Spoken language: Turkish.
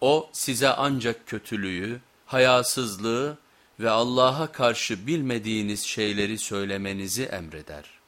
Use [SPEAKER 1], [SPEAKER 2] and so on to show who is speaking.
[SPEAKER 1] O size ancak kötülüğü, hayasızlığı ve Allah'a karşı bilmediğiniz şeyleri söylemenizi emreder.